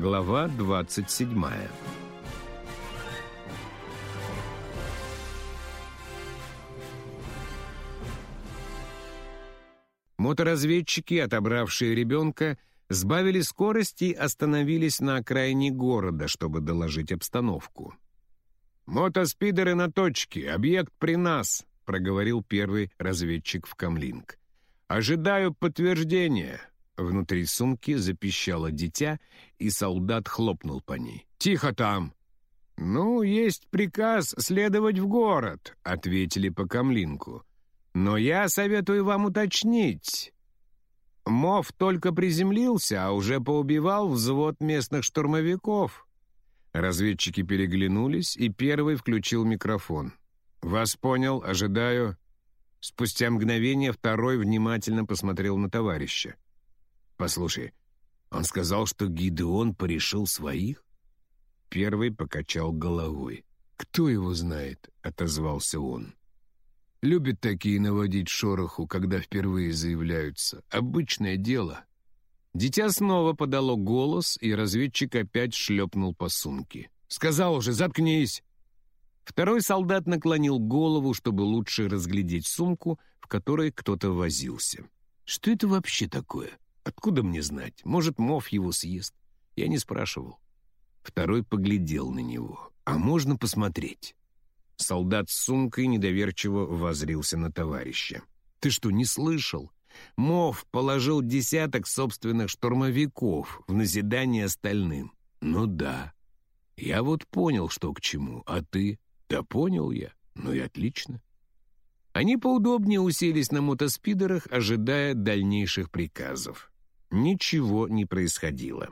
Глава 27 Моторазведчики, отобравшие ребенка, сбавили скорость и остановились на окраине города, чтобы доложить обстановку. «Мотоспидеры на точке, объект при нас», — проговорил первый разведчик в Камлинг. «Ожидаю подтверждения». Внутри сумки запищало дитя, и солдат хлопнул по ней. «Тихо там!» «Ну, есть приказ следовать в город», — ответили по камлинку. «Но я советую вам уточнить. Мов только приземлился, а уже поубивал взвод местных штурмовиков». Разведчики переглянулись, и первый включил микрофон. «Вас понял, ожидаю». Спустя мгновение второй внимательно посмотрел на товарища. «Послушай, он сказал, что Гидеон порешил своих?» Первый покачал головой. «Кто его знает?» — отозвался он. «Любит такие наводить шороху, когда впервые заявляются. Обычное дело». Дитя снова подало голос, и разведчик опять шлепнул по сумке. «Сказал уже, заткнись!» Второй солдат наклонил голову, чтобы лучше разглядеть сумку, в которой кто-то возился. «Что это вообще такое?» Откуда мне знать? Может, Мов его съест? Я не спрашивал. Второй поглядел на него. А можно посмотреть? Солдат с сумкой недоверчиво возрился на товарища. «Ты что, не слышал? Мов положил десяток собственных штурмовиков в назидание остальным. Ну да. Я вот понял, что к чему. А ты? Да понял я. Ну и отлично. Они поудобнее уселись на мотоспидерах, ожидая дальнейших приказов. Ничего не происходило.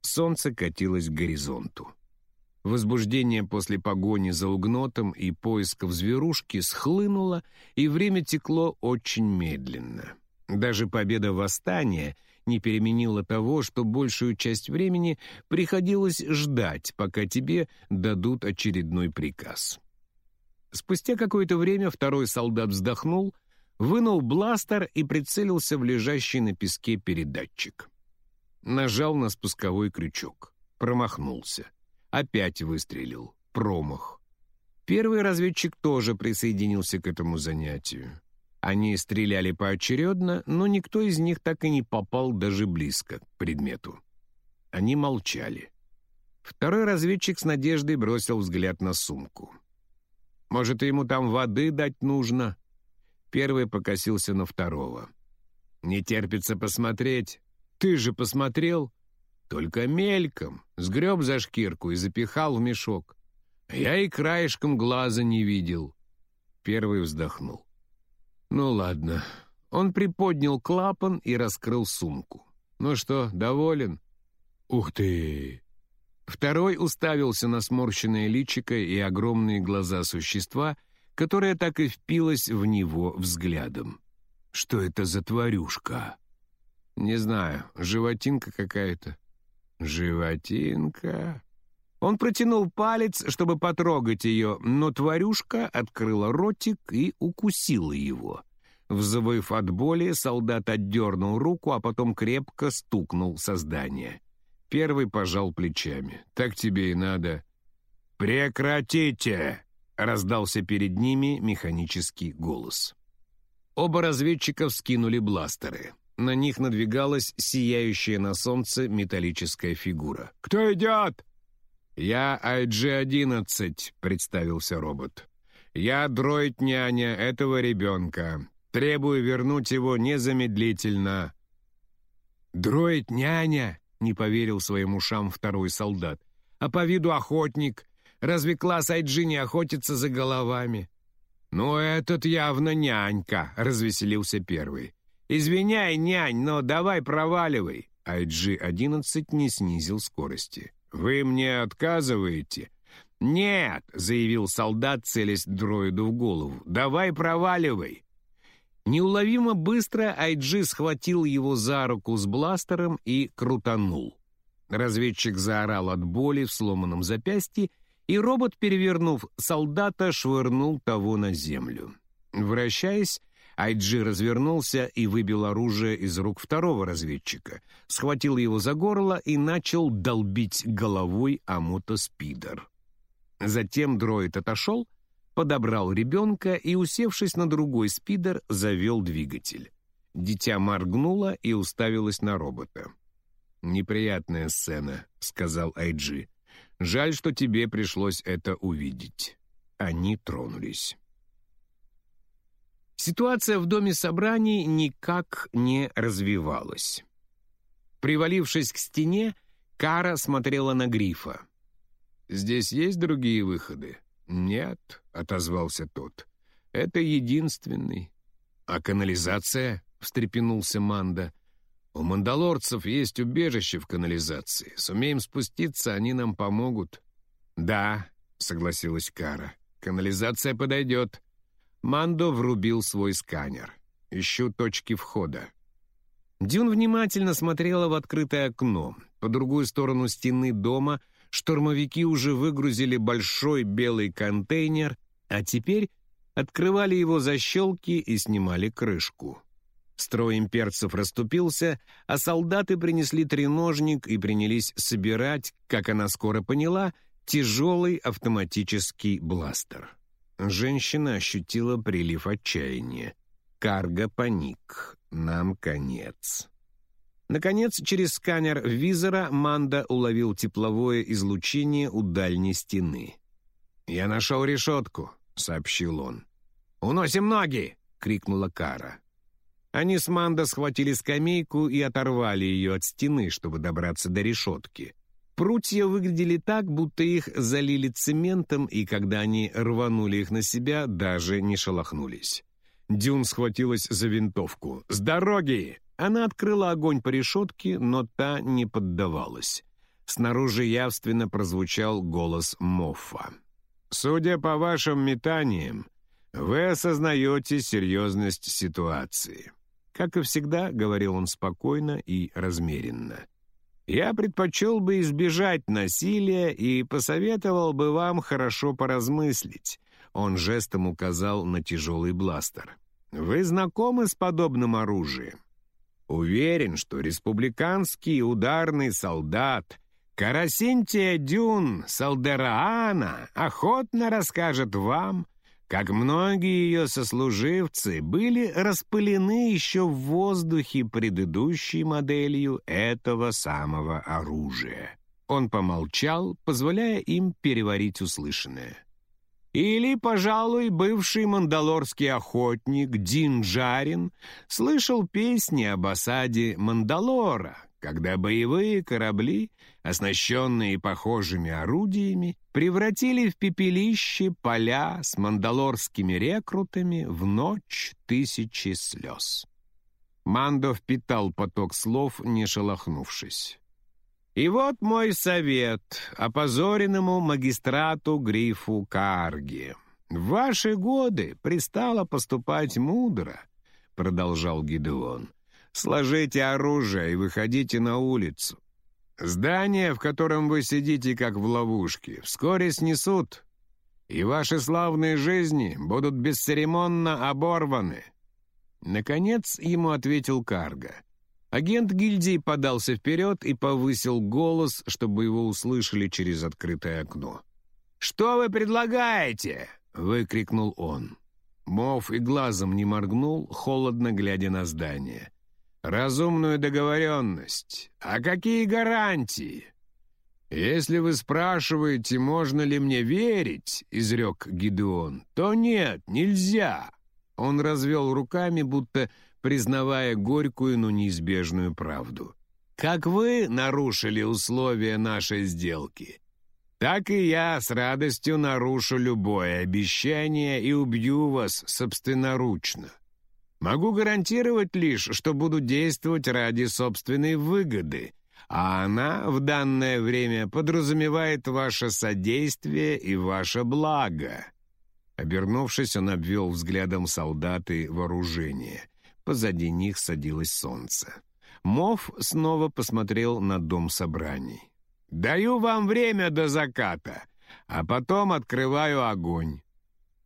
Солнце катилось к горизонту. Возбуждение после погони за угнотом и поисков зверушки схлынуло, и время текло очень медленно. Даже победа восстания не переменила того, что большую часть времени приходилось ждать, пока тебе дадут очередной приказ. Спустя какое-то время второй солдат вздохнул, вынул бластер и прицелился в лежащий на песке передатчик. Нажал на спусковой крючок. Промахнулся. Опять выстрелил. Промах. Первый разведчик тоже присоединился к этому занятию. Они стреляли поочередно, но никто из них так и не попал даже близко к предмету. Они молчали. Второй разведчик с надеждой бросил взгляд на сумку. Может, ему там воды дать нужно?» Первый покосился на второго. «Не терпится посмотреть. Ты же посмотрел?» «Только мельком. Сгреб за шкирку и запихал в мешок. Я и краешком глаза не видел». Первый вздохнул. «Ну ладно». Он приподнял клапан и раскрыл сумку. «Ну что, доволен?» «Ух ты! Второй уставился на сморщенное личико и огромные глаза существа, которое так и впилось в него взглядом. «Что это за тварюшка?» «Не знаю, животинка какая-то». «Животинка?» Он протянул палец, чтобы потрогать ее, но тварюшка открыла ротик и укусила его. Взвыв от боли, солдат отдернул руку, а потом крепко стукнул создание. Первый пожал плечами. «Так тебе и надо». «Прекратите!» — раздался перед ними механический голос. Оба разведчика вскинули бластеры. На них надвигалась сияющая на солнце металлическая фигура. «Кто идет?» «Я IG-11», — представился робот. «Я дроид-няня этого ребенка. Требую вернуть его незамедлительно». «Дроид-няня?» — не поверил своим ушам второй солдат. «А по виду охотник. Разве класс Айджи не охотится за головами?» «Ну, этот явно нянька», — развеселился первый. «Извиняй, нянь, но давай проваливай». Айджи-11 не снизил скорости. «Вы мне отказываете?» «Нет», — заявил солдат, целясь дроиду в голову. «Давай проваливай». Неуловимо быстро Айджи схватил его за руку с бластером и крутанул. Разведчик заорал от боли в сломанном запястье, и робот, перевернув солдата, швырнул того на землю. Вращаясь, Айджи развернулся и выбил оружие из рук второго разведчика, схватил его за горло и начал долбить головой о мотоспидер. Затем дроид отошел, подобрал ребенка и, усевшись на другой спидер, завел двигатель. Дитя моргнуло и уставилось на робота. «Неприятная сцена», — сказал Айджи. «Жаль, что тебе пришлось это увидеть». Они тронулись. Ситуация в доме собраний никак не развивалась. Привалившись к стене, Кара смотрела на Грифа. «Здесь есть другие выходы?» «Нет», — отозвался тот. «Это единственный». «А канализация?» — встрепенулся Манда. «У мандалорцев есть убежище в канализации. Сумеем спуститься, они нам помогут». «Да», — согласилась Кара. «Канализация подойдет. Мандо врубил свой сканер. «Ищу точки входа». Дюн внимательно смотрела в открытое окно. По другую сторону стены дома штурмовики уже выгрузили большой белый контейнер, а теперь открывали его защелки и снимали крышку. Строй имперцев расступился, а солдаты принесли треножник и принялись собирать, как она скоро поняла, тяжелый автоматический бластер. Женщина ощутила прилив отчаяния. Карго паник. Нам конец. Наконец, через сканер визора Манда уловил тепловое излучение у дальней стены. «Я нашел решетку», — сообщил он. «Уносим ноги!» — крикнула Кара. Они с Манда схватили скамейку и оторвали ее от стены, чтобы добраться до решетки. Прутья выглядели так, будто их залили цементом, и когда они рванули их на себя, даже не шелохнулись. Дюн схватилась за винтовку. «С дороги!» Она открыла огонь по решетке, но та не поддавалась. Снаружи явственно прозвучал голос Моффа. «Судя по вашим метаниям, вы осознаете серьезность ситуации». Как и всегда, говорил он спокойно и размеренно. Я предпочел бы избежать насилия и посоветовал бы вам хорошо поразмыслить. Он жестом указал на тяжелый бластер. Вы знакомы с подобным оружием? Уверен, что республиканский ударный солдат Карасинтия Дюн Салдераана охотно расскажет вам, как многие ее сослуживцы были распылены еще в воздухе предыдущей моделью этого самого оружия. Он помолчал, позволяя им переварить услышанное. Или, пожалуй, бывший мандалорский охотник Дин Джарин слышал песни об осаде Мандалора, когда боевые корабли, оснащенные похожими орудиями, превратили в пепелище поля с мандалорскими рекрутами в ночь тысячи слез. Мандо впитал поток слов, не шелохнувшись. И вот мой совет опозоренному магистрату Грифу Карги. В ваши годы пристало поступать мудро, продолжал Гидеон. Сложите оружие и выходите на улицу. Здание, в котором вы сидите как в ловушке, вскоре снесут, и ваши славные жизни будут бесцеремонно оборваны». Наконец ему ответил Карга. Агент гильдии подался вперед и повысил голос, чтобы его услышали через открытое окно. «Что вы предлагаете?» — выкрикнул он. Мов и глазом не моргнул, холодно глядя на здание разумную договоренность. А какие гарантии? Если вы спрашиваете, можно ли мне верить, изрек Гидеон, то нет, нельзя. Он развел руками, будто признавая горькую, но неизбежную правду. Как вы нарушили условия нашей сделки, так и я с радостью нарушу любое обещание и убью вас собственноручно. Могу гарантировать лишь, что буду действовать ради собственной выгоды, а она в данное время подразумевает ваше содействие и ваше благо». Обернувшись, он обвел взглядом солдаты вооружение. Позади них садилось солнце. Мов снова посмотрел на дом собраний. «Даю вам время до заката, а потом открываю огонь».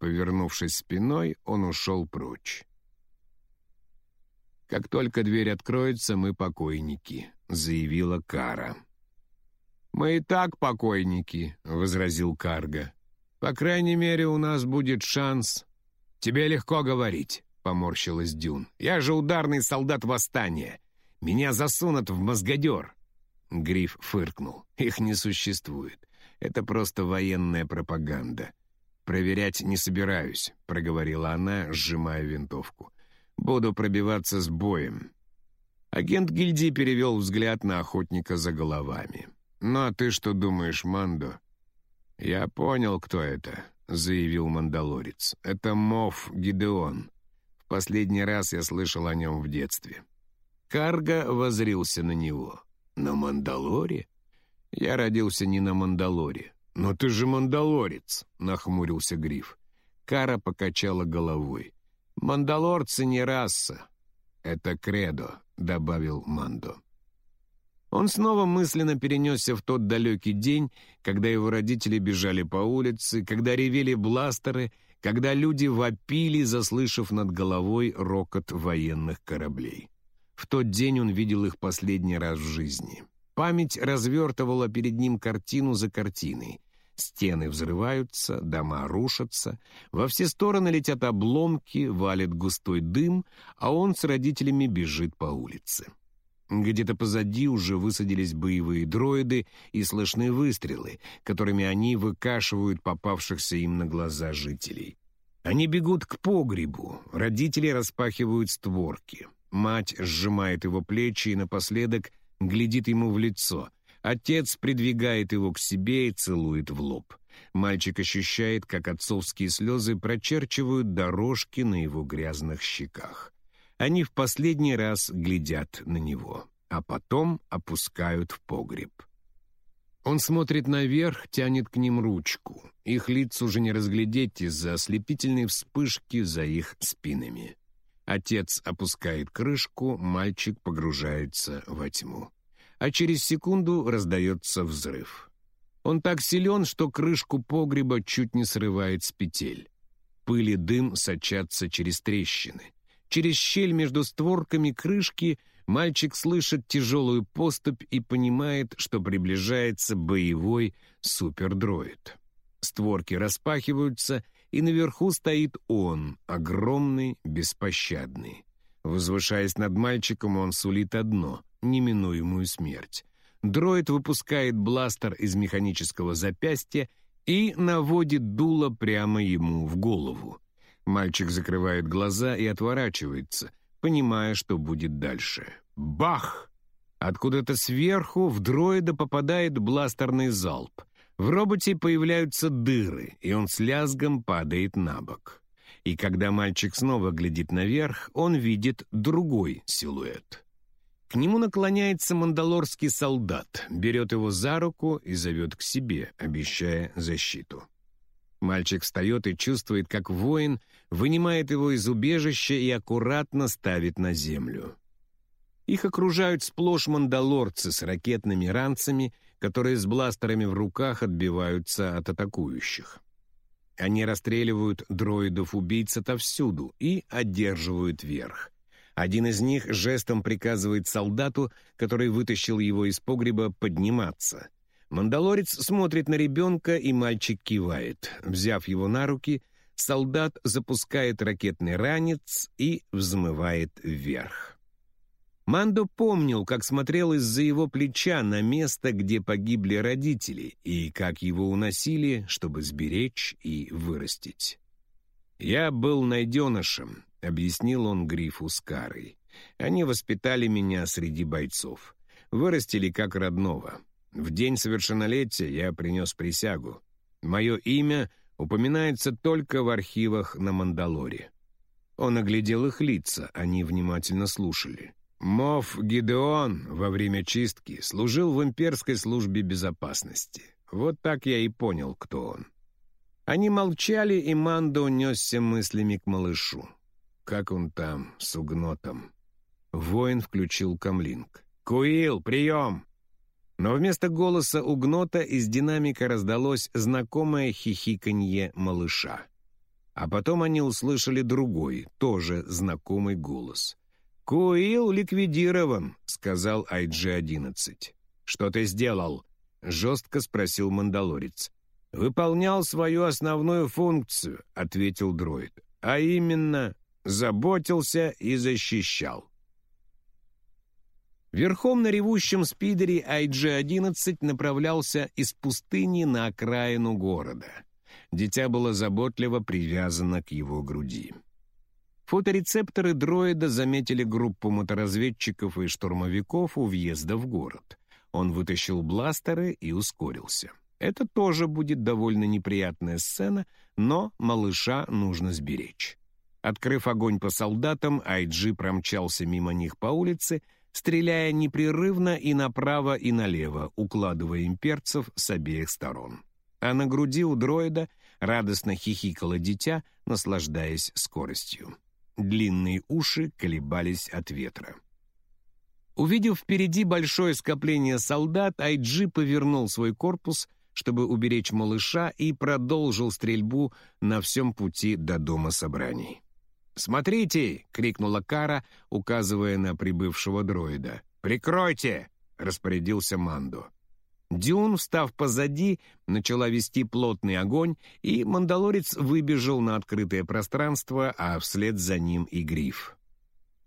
Повернувшись спиной, он ушел прочь. «Как только дверь откроется, мы покойники», — заявила Кара. «Мы и так покойники», — возразил Карга. «По крайней мере, у нас будет шанс...» «Тебе легко говорить», — поморщилась Дюн. «Я же ударный солдат восстания. Меня засунут в мозгодер». Гриф фыркнул. «Их не существует. Это просто военная пропаганда. Проверять не собираюсь», — проговорила она, сжимая винтовку. «Буду пробиваться с боем». Агент гильдии перевел взгляд на охотника за головами. «Ну а ты что думаешь, Мандо?» «Я понял, кто это», — заявил мандалорец. «Это Мов Гидеон. Последний раз я слышал о нем в детстве». Карга возрился на него. «На Мандалоре?» «Я родился не на Мандалоре». «Но ты же мандалорец», — нахмурился Гриф. Кара покачала головой. «Мандалорцы не раса». «Это кредо», — добавил Мандо. Он снова мысленно перенесся в тот далекий день, когда его родители бежали по улице, когда ревели бластеры, когда люди вопили, заслышав над головой рокот военных кораблей. В тот день он видел их последний раз в жизни. Память развертывала перед ним картину за картиной. Стены взрываются, дома рушатся, во все стороны летят обломки, валит густой дым, а он с родителями бежит по улице. Где-то позади уже высадились боевые дроиды и слышны выстрелы, которыми они выкашивают попавшихся им на глаза жителей. Они бегут к погребу, родители распахивают створки. Мать сжимает его плечи и напоследок глядит ему в лицо. Отец придвигает его к себе и целует в лоб. Мальчик ощущает, как отцовские слезы прочерчивают дорожки на его грязных щеках. Они в последний раз глядят на него, а потом опускают в погреб. Он смотрит наверх, тянет к ним ручку. Их лиц уже не разглядеть из-за ослепительной вспышки за их спинами. Отец опускает крышку, мальчик погружается во тьму. А через секунду раздается взрыв. Он так силен, что крышку погреба чуть не срывает с петель. Пыль и дым сочатся через трещины. Через щель между створками крышки мальчик слышит тяжелую поступь и понимает, что приближается боевой супердроид. Створки распахиваются, и наверху стоит он, огромный, беспощадный. Возвышаясь над мальчиком, он сулит одно — неминуемую смерть. Дроид выпускает бластер из механического запястья и наводит дуло прямо ему в голову. Мальчик закрывает глаза и отворачивается, понимая, что будет дальше. Бах! Откуда-то сверху в дроида попадает бластерный залп. В роботе появляются дыры, и он с лязгом падает на бок. И когда мальчик снова глядит наверх, он видит другой силуэт. К нему наклоняется мандалорский солдат, берет его за руку и зовет к себе, обещая защиту. Мальчик встает и чувствует, как воин вынимает его из убежища и аккуратно ставит на землю. Их окружают сплошь мандалорцы с ракетными ранцами, которые с бластерами в руках отбиваются от атакующих. Они расстреливают дроидов-убийц отовсюду и одерживают верх. Один из них жестом приказывает солдату, который вытащил его из погреба, подниматься — Мандалорец смотрит на ребенка, и мальчик кивает. Взяв его на руки, солдат запускает ракетный ранец и взмывает вверх. Мандо помнил, как смотрел из-за его плеча на место, где погибли родители, и как его уносили, чтобы сберечь и вырастить. «Я был найденышем», — объяснил он Грифу с Карой. «Они воспитали меня среди бойцов. Вырастили как родного. В день совершеннолетия я принес присягу. Мое имя упоминается только в архивах на Мандалоре. Он оглядел их лица, они внимательно слушали. Мов Гидеон во время чистки служил в имперской службе безопасности. Вот так я и понял, кто он. Они молчали, и Мандо унесся мыслями к малышу. Как он там, с угнотом? Воин включил камлинг. «Куил, прием!» Но вместо голоса угнота из динамика раздалось знакомое хихиканье малыша. А потом они услышали другой, тоже знакомый голос. «Куил ликвидирован», — сказал IG-11. «Что ты сделал?» — жестко спросил мандалорец. «Выполнял свою основную функцию», — ответил дроид. «А именно, заботился и защищал». Верхом на ревущем спидере IG-11 направлялся из пустыни на окраину города. Дитя было заботливо привязано к его груди. Фоторецепторы дроида заметили группу моторазведчиков и штурмовиков у въезда в город. Он вытащил бластеры и ускорился. Это тоже будет довольно неприятная сцена, но малыша нужно сберечь. Открыв огонь по солдатам, Айджи промчался мимо них по улице, стреляя непрерывно и направо, и налево, укладывая имперцев с обеих сторон. А на груди у дроида радостно хихикало дитя, наслаждаясь скоростью. Длинные уши колебались от ветра. Увидев впереди большое скопление солдат, Айджи повернул свой корпус, чтобы уберечь малыша, и продолжил стрельбу на всем пути до дома собраний. «Смотрите!» — крикнула Кара, указывая на прибывшего дроида. «Прикройте!» — распорядился Мандо. Дюн, встав позади, начала вести плотный огонь, и мандалорец выбежал на открытое пространство, а вслед за ним и гриф.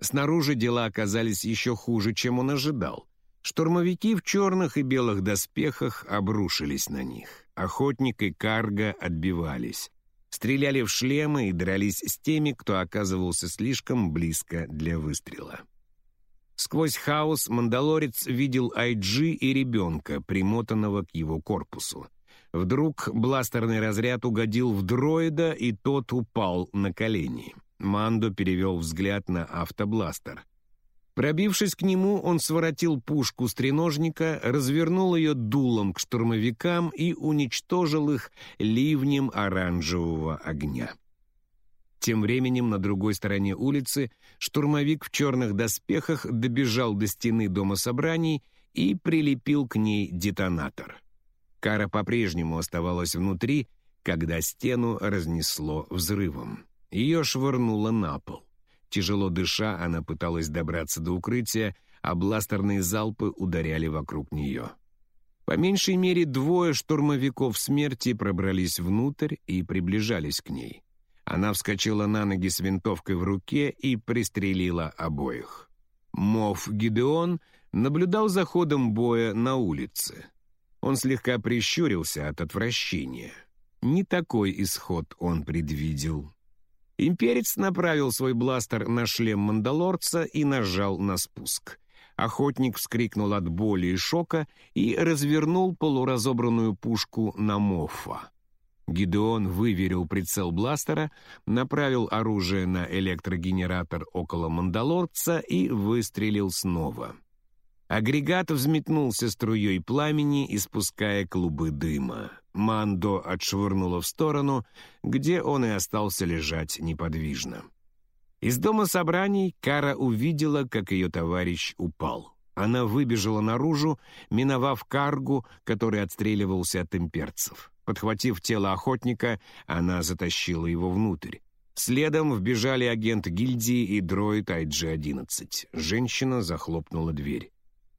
Снаружи дела оказались еще хуже, чем он ожидал. Штурмовики в черных и белых доспехах обрушились на них. Охотник и карга отбивались. Стреляли в шлемы и дрались с теми, кто оказывался слишком близко для выстрела. Сквозь хаос мандалорец видел Айджи и ребенка, примотанного к его корпусу. Вдруг бластерный разряд угодил в дроида, и тот упал на колени. Мандо перевел взгляд на автобластер. Пробившись к нему, он своротил пушку с треножника, развернул ее дулом к штурмовикам и уничтожил их ливнем оранжевого огня. Тем временем на другой стороне улицы штурмовик в черных доспехах добежал до стены дома собраний и прилепил к ней детонатор. Кара по-прежнему оставалась внутри, когда стену разнесло взрывом. Ее швырнуло на пол. Тяжело дыша, она пыталась добраться до укрытия, а бластерные залпы ударяли вокруг нее. По меньшей мере двое штурмовиков смерти пробрались внутрь и приближались к ней. Она вскочила на ноги с винтовкой в руке и пристрелила обоих. Мов Гидеон наблюдал за ходом боя на улице. Он слегка прищурился от отвращения. Не такой исход он предвидел. Имперец направил свой бластер на шлем мандалорца и нажал на спуск. Охотник вскрикнул от боли и шока и развернул полуразобранную пушку на Моффа. Гидеон выверил прицел бластера, направил оружие на электрогенератор около Мандалорца и выстрелил снова. Агрегат взметнулся струей пламени, испуская клубы дыма. Мандо отшвырнуло в сторону, где он и остался лежать неподвижно. Из дома собраний Кара увидела, как ее товарищ упал. Она выбежала наружу, миновав каргу, который отстреливался от имперцев. Подхватив тело охотника, она затащила его внутрь. Следом вбежали агент гильдии и дроид IG-11. Женщина захлопнула дверь.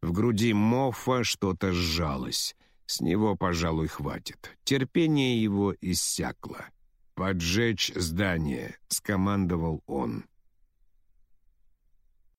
В груди Моффа что-то сжалось. С него, пожалуй, хватит. Терпение его иссякло. «Поджечь здание», — скомандовал он.